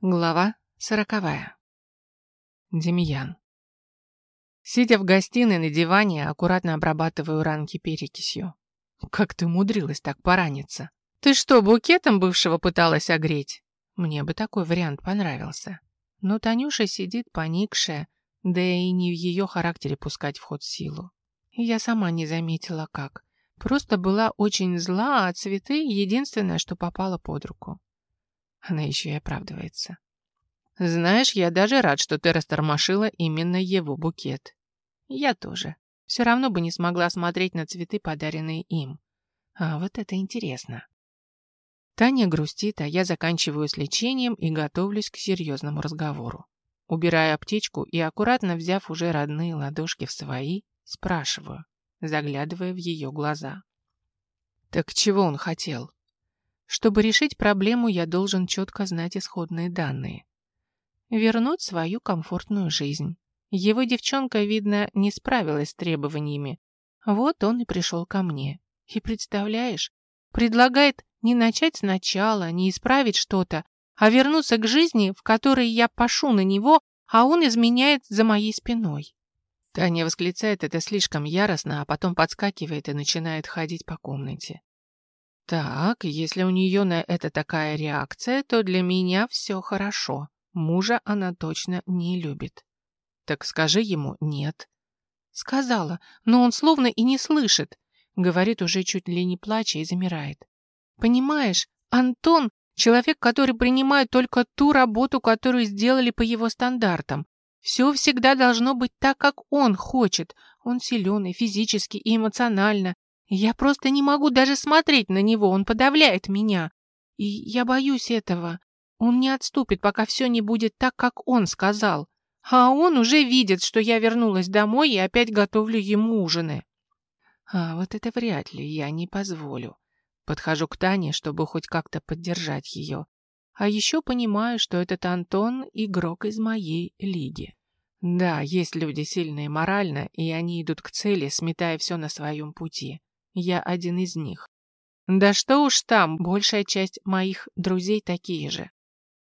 Глава сороковая. Демьян. Сидя в гостиной на диване, аккуратно обрабатываю ранки перекисью. Как ты умудрилась так пораниться? Ты что, букетом бывшего пыталась огреть? Мне бы такой вариант понравился. Но Танюша сидит поникшая, да и не в ее характере пускать в ход силу. Я сама не заметила как. Просто была очень зла, а цветы — единственное, что попало под руку. Она еще и оправдывается. Знаешь, я даже рад, что ты растормошила именно его букет. Я тоже. Все равно бы не смогла смотреть на цветы, подаренные им. А вот это интересно. Таня грустит, а я заканчиваю с лечением и готовлюсь к серьезному разговору. Убираю аптечку и, аккуратно взяв уже родные ладошки в свои, спрашиваю, заглядывая в ее глаза. Так чего он хотел? Чтобы решить проблему, я должен четко знать исходные данные. Вернуть свою комфортную жизнь. Его девчонка, видно, не справилась с требованиями. Вот он и пришел ко мне. И представляешь, предлагает не начать сначала, не исправить что-то, а вернуться к жизни, в которой я пашу на него, а он изменяет за моей спиной. Таня восклицает это слишком яростно, а потом подскакивает и начинает ходить по комнате. Так, если у нее на это такая реакция, то для меня все хорошо. Мужа она точно не любит. Так скажи ему «нет». Сказала, но он словно и не слышит. Говорит уже чуть ли не плача и замирает. Понимаешь, Антон — человек, который принимает только ту работу, которую сделали по его стандартам. Все всегда должно быть так, как он хочет. Он силен и физически, и эмоционально, я просто не могу даже смотреть на него, он подавляет меня. И я боюсь этого. Он не отступит, пока все не будет так, как он сказал. А он уже видит, что я вернулась домой и опять готовлю ему ужины. А вот это вряд ли, я не позволю. Подхожу к Тане, чтобы хоть как-то поддержать ее. А еще понимаю, что этот Антон — игрок из моей лиги. Да, есть люди сильные морально, и они идут к цели, сметая все на своем пути. Я один из них. Да что уж там, большая часть моих друзей такие же.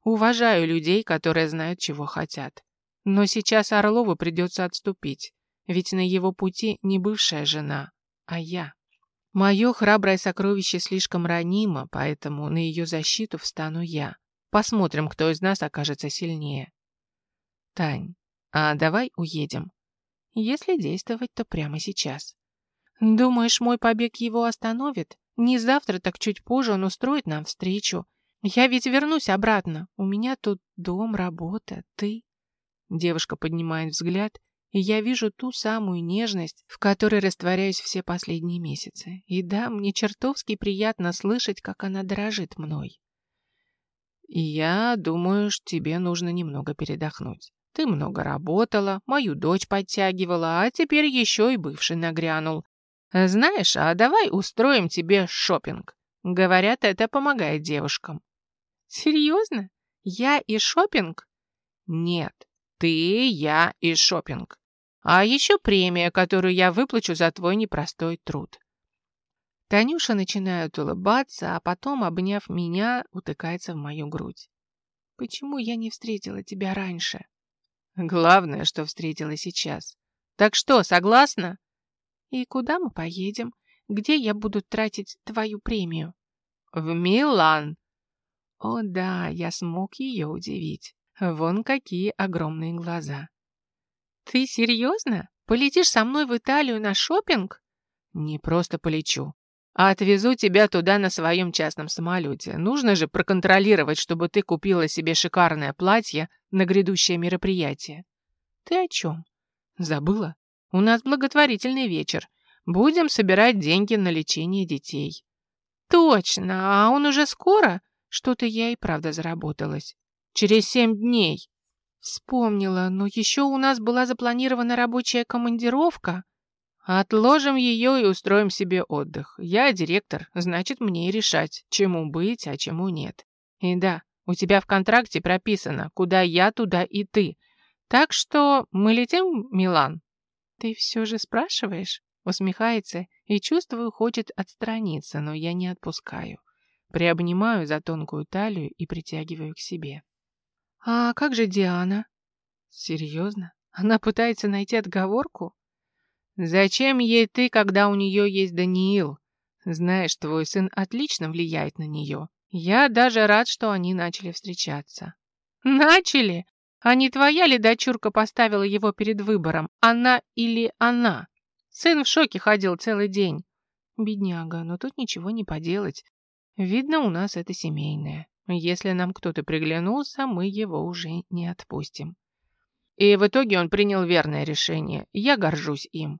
Уважаю людей, которые знают, чего хотят. Но сейчас Орлову придется отступить, ведь на его пути не бывшая жена, а я. Мое храброе сокровище слишком ранимо, поэтому на ее защиту встану я. Посмотрим, кто из нас окажется сильнее. Тань, а давай уедем. Если действовать, то прямо сейчас. Думаешь, мой побег его остановит? Не завтра, так чуть позже он устроит нам встречу. Я ведь вернусь обратно. У меня тут дом, работа, ты. Девушка поднимает взгляд, и я вижу ту самую нежность, в которой растворяюсь все последние месяцы. И да, мне чертовски приятно слышать, как она дорожит мной. я думаю, тебе нужно немного передохнуть. Ты много работала, мою дочь подтягивала, а теперь еще и бывший нагрянул. «Знаешь, а давай устроим тебе шопинг. Говорят, это помогает девушкам». «Серьезно? Я и шопинг? «Нет, ты, я и шопинг. А еще премия, которую я выплачу за твой непростой труд». Танюша начинает улыбаться, а потом, обняв меня, утыкается в мою грудь. «Почему я не встретила тебя раньше?» «Главное, что встретила сейчас. Так что, согласна?» «И куда мы поедем? Где я буду тратить твою премию?» «В Милан!» О да, я смог ее удивить. Вон какие огромные глаза. «Ты серьезно? Полетишь со мной в Италию на шопинг? «Не просто полечу, а отвезу тебя туда на своем частном самолете. Нужно же проконтролировать, чтобы ты купила себе шикарное платье на грядущее мероприятие». «Ты о чем?» «Забыла? У нас благотворительный вечер. Будем собирать деньги на лечение детей». «Точно, а он уже скоро?» Что-то я и правда заработалась. «Через семь дней». Вспомнила, но еще у нас была запланирована рабочая командировка. Отложим ее и устроим себе отдых. Я директор, значит, мне и решать, чему быть, а чему нет. И да, у тебя в контракте прописано, куда я, туда и ты. Так что мы летим в Милан. «Ты все же спрашиваешь?» Усмехается и, чувствую, хочет отстраниться, но я не отпускаю. Приобнимаю за тонкую талию и притягиваю к себе. А как же Диана? Серьезно? Она пытается найти отговорку? Зачем ей ты, когда у нее есть Даниил? Знаешь, твой сын отлично влияет на нее. Я даже рад, что они начали встречаться. Начали? А не твоя ли дочурка поставила его перед выбором, она или она? Сын в шоке ходил целый день. Бедняга, но тут ничего не поделать. Видно, у нас это семейное. Если нам кто-то приглянулся, мы его уже не отпустим. И в итоге он принял верное решение. Я горжусь им.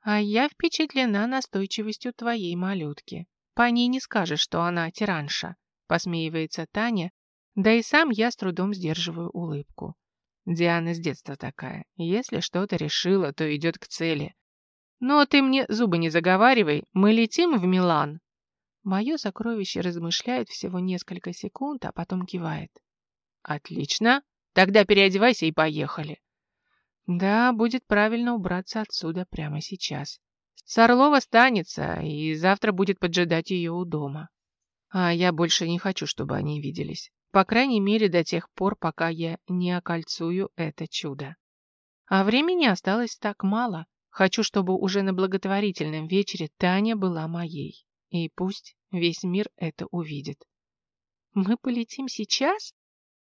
А я впечатлена настойчивостью твоей малютки. По ней не скажешь, что она тиранша, посмеивается Таня, да и сам я с трудом сдерживаю улыбку. Диана с детства такая. Если что-то решила, то идет к цели. Но ты мне зубы не заговаривай, мы летим в Милан. Мое сокровище размышляет всего несколько секунд, а потом кивает. Отлично, тогда переодевайся и поехали. Да, будет правильно убраться отсюда прямо сейчас. Сарлова станется, и завтра будет поджидать ее у дома. А я больше не хочу, чтобы они виделись. По крайней мере, до тех пор, пока я не окольцую это чудо. А времени осталось так мало. Хочу, чтобы уже на благотворительном вечере Таня была моей. И пусть весь мир это увидит. Мы полетим сейчас?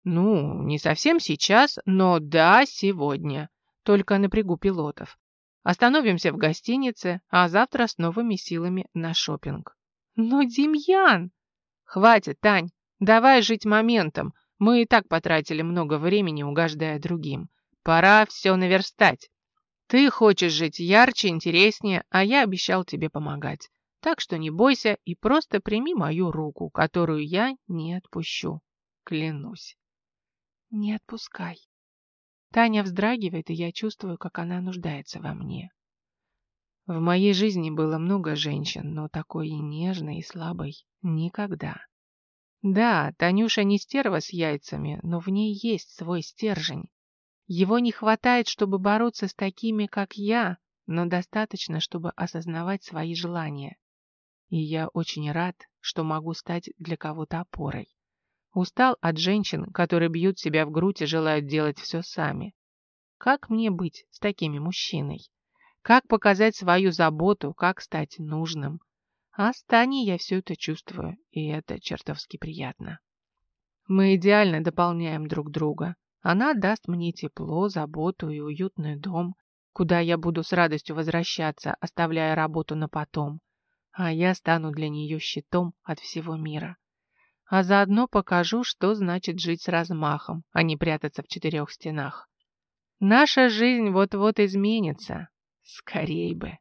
Ну, не совсем сейчас, но да, сегодня. Только напрягу пилотов. Остановимся в гостинице, а завтра с новыми силами на шопинг. Но, Демьян! Хватит, Тань, Давай жить моментом. Мы и так потратили много времени, угождая другим. Пора все наверстать. Ты хочешь жить ярче, интереснее, а я обещал тебе помогать. Так что не бойся и просто прими мою руку, которую я не отпущу. Клянусь. Не отпускай. Таня вздрагивает, и я чувствую, как она нуждается во мне. В моей жизни было много женщин, но такой нежной и слабой никогда. Да, Танюша не стерва с яйцами, но в ней есть свой стержень. Его не хватает, чтобы бороться с такими, как я, но достаточно, чтобы осознавать свои желания. И я очень рад, что могу стать для кого-то опорой. Устал от женщин, которые бьют себя в грудь и желают делать все сами. Как мне быть с такими мужчиной? Как показать свою заботу, как стать нужным? А с Таней я все это чувствую, и это чертовски приятно. Мы идеально дополняем друг друга. Она даст мне тепло, заботу и уютный дом, куда я буду с радостью возвращаться, оставляя работу на потом. А я стану для нее щитом от всего мира. А заодно покажу, что значит жить с размахом, а не прятаться в четырех стенах. Наша жизнь вот-вот изменится. Скорей бы.